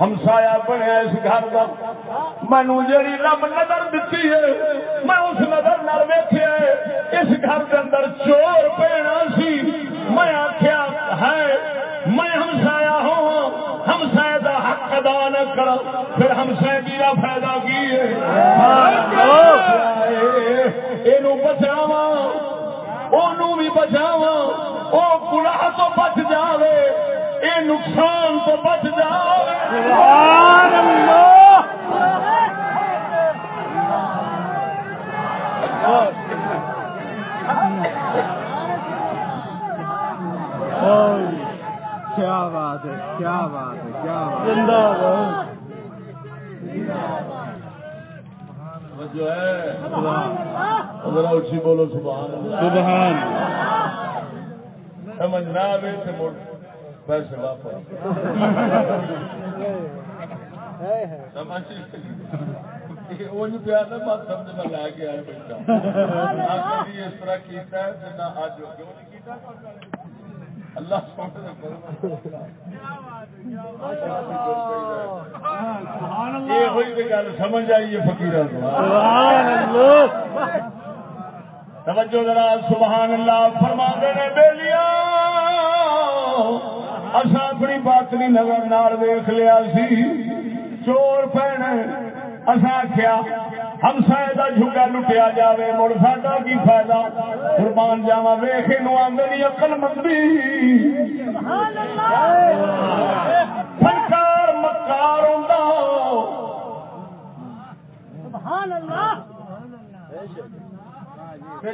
ہمسایا بنیا اس گھر کا مینو جی رب نظر دیتی ہے، میں اس نظر نال ویخیا اس گھر کے اندر چور پینا سی۔ میں آخیا ہے میں ہمسایا ہوں ہمسائے کا حق ادا نہ کرا پھر ہمسائے کی کا فائدہ کی یہ بچاوا بھی بچاوا وہ گناہ تو بچ جاوے۔ یہ نقصان تو بچ سبحان اللہ کیا بات ہے کیا بات ہے کیا زندہ باد جو ہے ذرا اچھی بولو سبحان سبحان سمجھ نہ آئے تو پیسے واپس۔ سمجھ وہ پیار نہ بات سمجھ میں لے کے آئے بیٹا آپ نے اس طرح کیتا ہے جنا آج ہو کیوں نہیں کیتا؟ اللہ سونے یہ ہوئی تو گل سمجھ آئی ہے فکیر سبحان اللہ۔ توجہ ذرا سبحان اللہ فرما لیا اصا اپنی باطنی نظر نال ویخ لیا سی۔ چور پینے اصا آخیا ہم کا جھگا لٹیا جائے مڑ ساڈا کی فائدہ؟ قربان جاوا ویخ نو آدمی اقل مندی۔ فنکار مکار ہوتا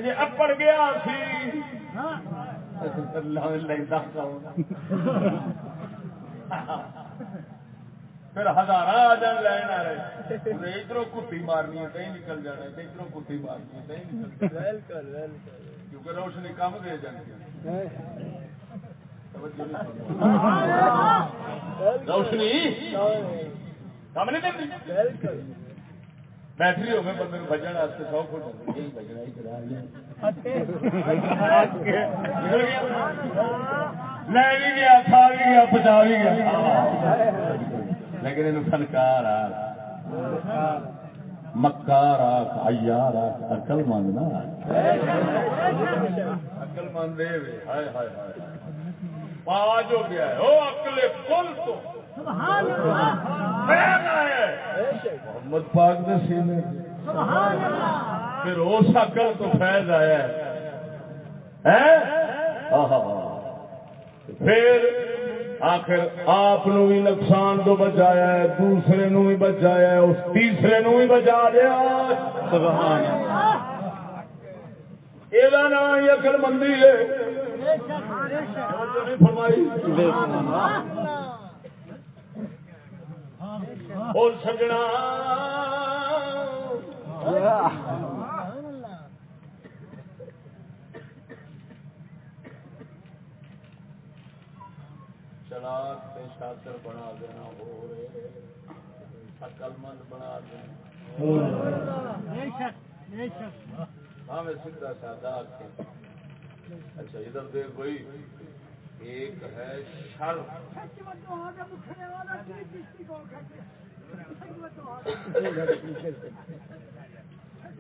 جی اپڑ گیا سی لینا پھر ہزار آ جان لین والے ادھر کتی مارنی ہے کہیں نکل جانا ہے۔ ادھر کتی مارنی ہے کہیں نکل جانا کیونکہ روشنی کم دے جاتی روشنی؟ کم نہیں دیتی بیٹری ہو گئے بندے بجن واسطے سو فٹ لے بھی گیا کھا بھی گیا پچا بھی گیا لیکن فنکار مکار آخ ایار آخ اکل مند نا اکل مند پاج ہو گیا ہے او اکل کل تو محمد پاک نے سینے۔ پھر اس اکل تو فیض آیا ہے۔ پھر آخر آپ بھی نقصان تو بچایا ہے، دوسرے نو بھی بچایا ہے، اس تیسرے نو بھی بچا دیا۔ سبحان یہ نام ہی اکل مندی ہے۔ فرمائی۔ اور سجنا۔ چلاک تے شاطر بنا دینا ہو رہے عقل مند بنا دینا۔ ہاں میں سیدھا سادہ آخر اچھا ادھر دیکھ بھائی ایک ہے شر۔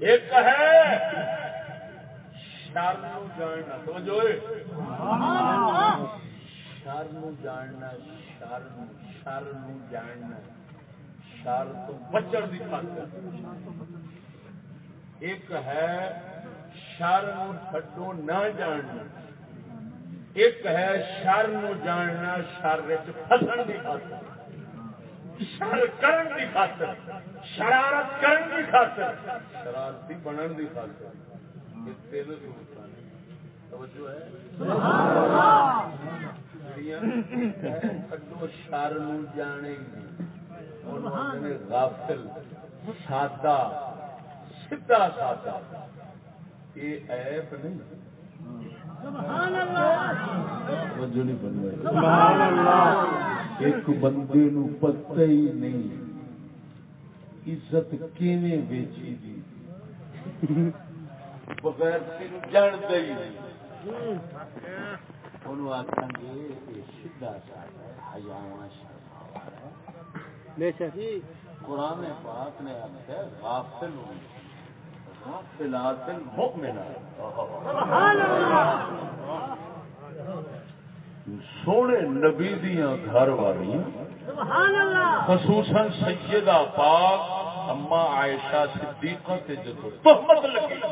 ایک ہے شر۔ نو جاننا سمجھو شر نو جاننا شر شر نو جاننا۔ شر تو بچن کی خاطر۔ ایک ہے شر نو چھڈو نہ جاننا۔ ایک ہے شر نو جاننا شر فسن کی خاطر۔ شر کرن کی خاطر۔ شرارت کرن کی خاطر۔ شرارتی بنن کی خاطر۔ یہ تین صورت توجہ ہے۔ کڈو شر نو جانے گی غافل سادہ سیدھا سادہ یہ ایپ نہیں ایک بندے نو پتہ ہی نہیں عزت کیویں بیچی دی بغیر جان دئی بے شک قرآن پاک نے غافل غافلات سونے نبی دیاں گھر والی خصوصاً سیدہ پاک اما عائشہ صدیقہ تے جدو تہمت لگی۔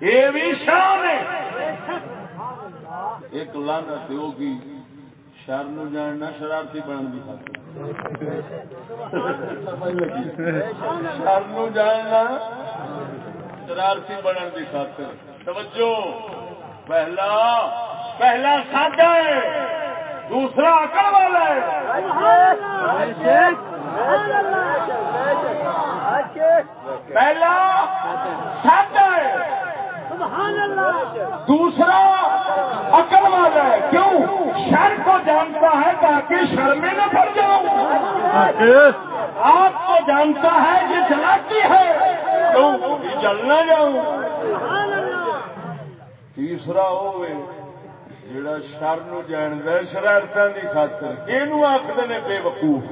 یہ بھی شان ہے۔ ایک لانت ہوگی شر نو جاننا، شرارتی بنن دی خاطر۔ شر نو جاننا، شرارتی بنن دی خاطر۔ توجہ۔ پہلا پہلا سادہ ہے، دوسرا عقل والا ہے۔ پہلا سادہ ہے۔ دوسرا عقل والا ہے۔ کیوں؟ شر کو جانتا ہے تاکہ شر میں نہ پڑ جاؤں۔ آپ کو جانتا ہے یہ جلاتی ہے۔ کیوں؟ جلنا جاؤں۔ تیسرا ہوئے جڑا شر نو جاند شرارتوں کی خاطر یہ آخر نے بے وقوف؟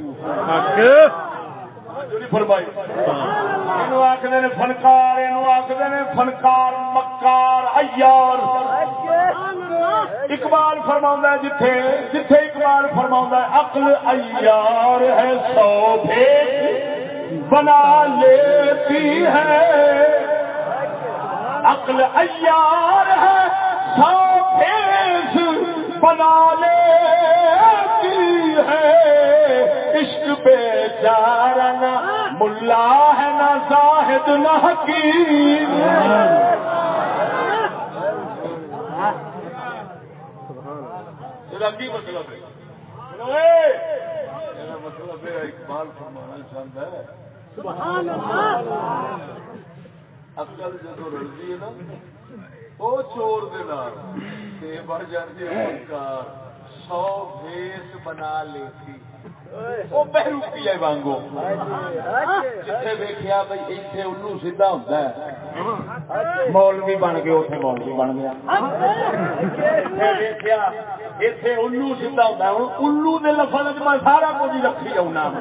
آخر نے فنکار آخر نے فنکار، مکار ایار اقبال فرما جتھے جتھے اقبال فرما عقل ایار ہے، سو بھیج بنا لیتی ہے۔ عقل ایار ہے، سو بھیج بنا لیتی بے نہ ملا ہے نہ زاہد، نہ حکیم۔ رنگی مطلب ہے۔ مطلب ہے، اقبال فرمانا چاہتا ہے۔ اکل جدو رلدی ہے نا، وہ چور دے بڑھ جاتی ہے سرکار سو بھیس بنا لیتی۔ وہ بہروپی ہے وانگو جتھے دیکھا بھائی اتنے الو سیدا ہوتا ہے۔ مولوی بن کے اتنے مولوی بن گیا۔ الو ہوتا ہے۔ ہوں الو لفظ میں سارا کچھ گے نہ گے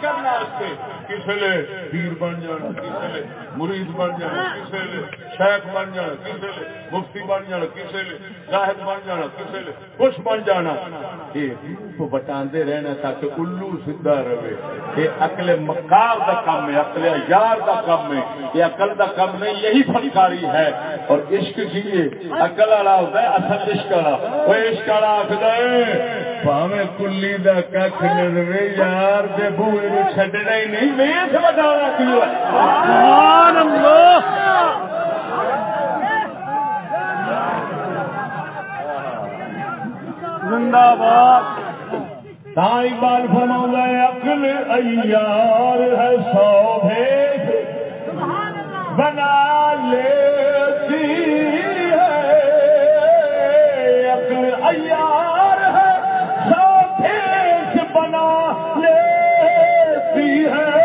کرنا لے پیر بن جانا کسی لے مرید بن جانا کسی لے۔ شیخ بن جانا کسی لے، مفتی بن جانا کسی لے زاہد بن جانا کسی لے، کچھ بن جانا۔ یہ بٹاندے رہنا تاکہ الو سیدا رہے۔ یہ اکل مکار کا کام ہے اکل یار کا کام ہے۔ یہ عقل کا کام نہیں، یہی فنکاری ہے۔ اور عشق کیے عقل والا ہوتا ہے، اصل عشق والا۔ وہ عشق والا آخر پاوے کلی دا کھ نظرے یار دے بوئے نو چھڈنا ہی نہیں۔ ویس بتانا کیوں ہے سبحان اللہ! زندہ باد۔ اقبال فرما ہے عقل ایار ہے سو بھیج بنا لیتی ہے۔ عقل ایار ہے سو بنا لیتی ہے۔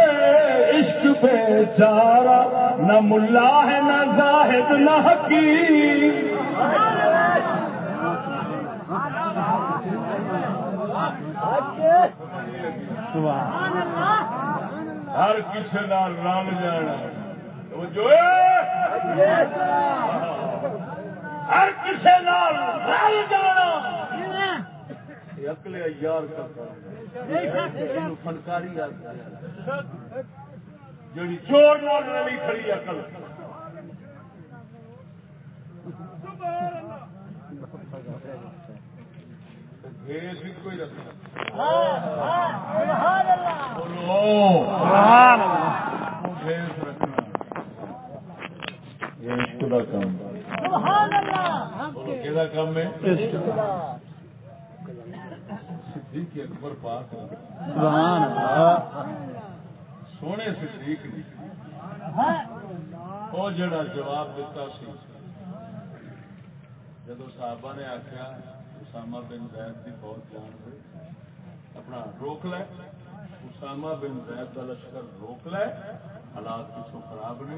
عشق بیچارہ نہ ملا ہے، نہ زاہد، نہ حکیم۔ ہر کسی نال رل جانا جو ہر کسی نال رل جانا۔ اکلے یار کا فنکاری جی چور نال رلی کھڑی اکل۔ بھیس بھی کوئی رکھنا بولو بھیس رکھنا یہ عشق دا کام۔ بولو کہدا کام ہے؟ صدیق اکبر پاک۔ سبحان اللہ سونے صدیق وہ جڑا جواب دیتا سی۔ جدو صحابہ نے آخیا اسامہ بن زید کی فوج جان دے اپنا روک لے۔ اسامہ بن زید کا لشکر روک لے۔ حالات پچھوں خراب نے۔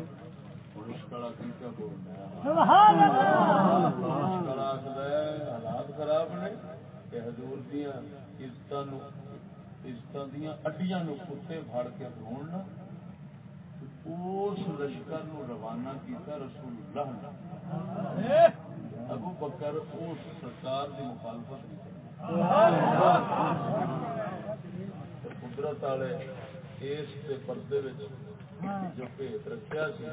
اور اس کا کی کیا بولنا لشکر حالات خراب نے۔ کہ حضور دیا عزت دیا اڈیاں نو کتے پھڑ کے دھوڑنا اس لشکر روانہ کیتا رسول اللہ نے۔ ابو بکر اس سرکار کی مخالفت قدرت والے اس پردے جو بھیت رکھا سی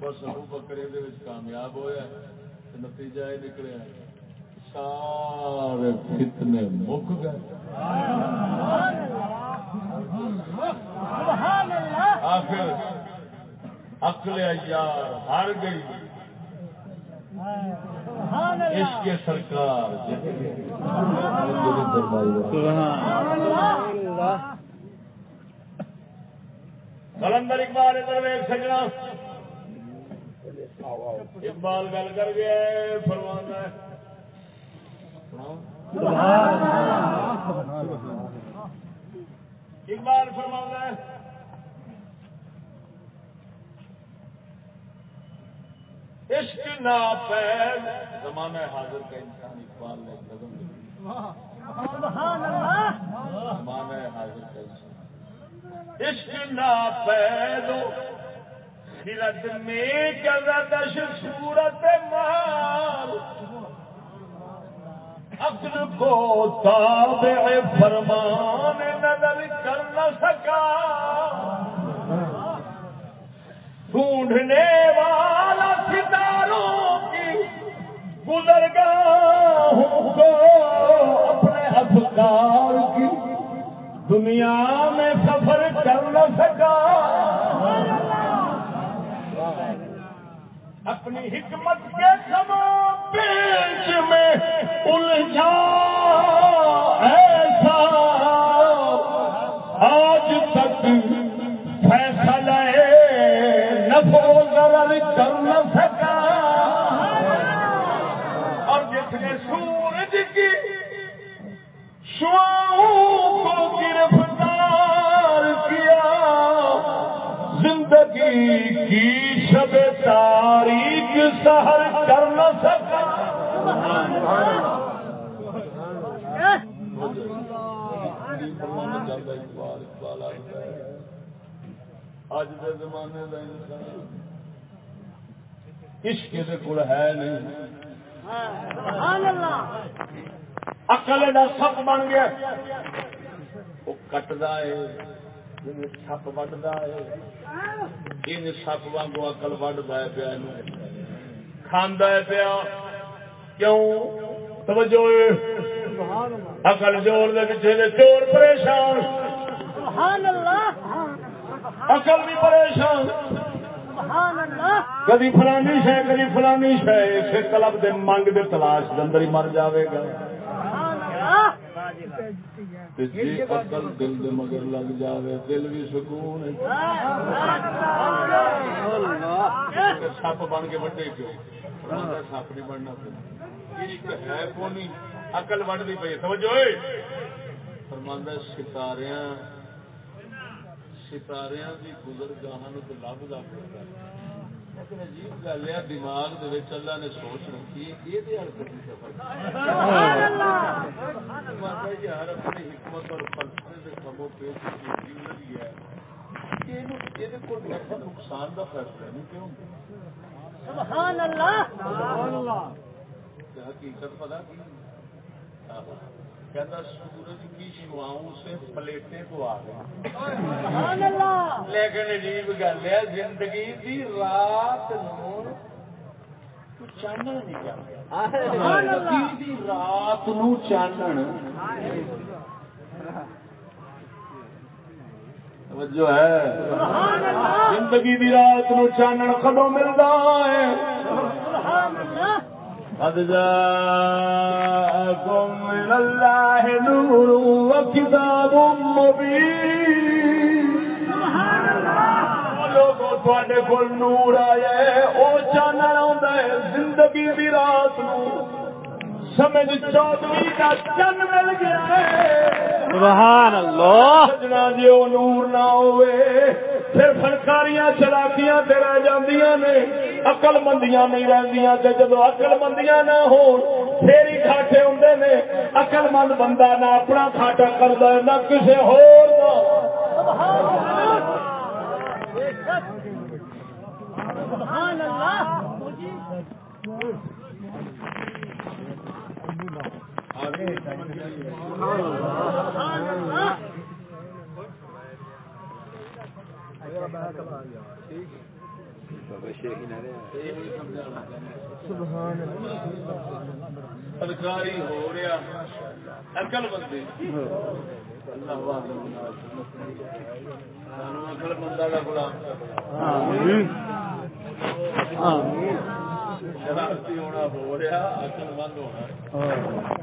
بس ابو بکر یہ کامیاب ہوا نتیجہ یہ نکلیا سارے فتنے مک گئے۔ آخر اکل یار ہار گئی۔ اس کے سرکار کلندر اقبال درویش سجنا۔ اقبال گل کر گیا فرمانا اقبال فرمانا عشق نا پید زمانہ حاضر کا انسان اقبال نے نظم زمانہ حاضر کا انسان. عشق نا پید خرد میں گردش صورت مار عقل کو تابع فرمان نظر کر نہ سکا. ڈھونڈنے والا ستاروں کی گزرگاہوں کو اپنے افکار کی دنیا میں سفر کر نہ سکا۔ اپنی حکمت کے سما پیش میں الجھا۔ کی شب تاریخ سہر کر نہ سکا۔ اج کے زمانے کا انسان عشق کے کول ہے نہیں۔ اقل کا سپ بن گیا۔ وہ کٹدا ہے۔ سپ وڈا ہے سپ وانگو اقل وڈا ہے پیا کھانا ہے پیا کیوں توجہ اقل جوڑ دے پیچھے چور پریشان اقل بھی پریشان کدی فلانی شہ کدی فلانی شہ اسے کلب دے منگ دے تلاش دے اندر ہی مر جاوے گا جی اقل دل دے مگر لگ جاوے دل بھی سکون سپ بن کے وڈے کیوں؟ سپ نہیں بننا عشق ہے کونی؟ اقل وڈتی پی سمجھو فرماندہ ستاریاں ستاریاں کی گزر گاہ تو لبدا پڑتا لیکن عجیب گل ہے دماغ دے اللہ نے سوچ رکھی یہ حرکت ہر اپنی حکمت اور فلسفے کموں پیش کی ہے۔ نقصان کا فیصلہ نہیں کیوں سبحان اللہ! حقیقت پتا کی؟ کہتا سورج کی شعاؤں سے پلیٹیں تو آ گئی لیکن عجیب گل ہے زندگی دی رات نو چانن نہیں رات نو چانن۔ جو ہے۔ زندگی دی رات نو چانن کدو ملتا ہے؟ قد جاءكم من الله نور وكتاب مبين. سبحان اللہ. لوگوں تھوڑے کول نور آیا ہے او چانن آندا ہے زندگی دی رات نو۔ سمجھ چن مل گیا ہے۔ سبحان اللہ۔ سجنا جی نور نہ ہوئے پھر فنکاریاں چلاکیاں تے رہ جاندیاں نے۔ عقل مندیاں نہیں رہندیاں، تے جدو عقل مندیاں نہ ہون پھر ہی کھاٹے ہوندے نے عقل مند بندہ نہ اپنا کھاٹا کردا ہے، نہ کسے ہور دا۔ سبحان اللہ۔ سبحان اللہ۔ فنکاری ہو رہا عقل بندے۔ عقل بندہ دا غلام شرارتی ہونا ہو رہا عقل مند ہونا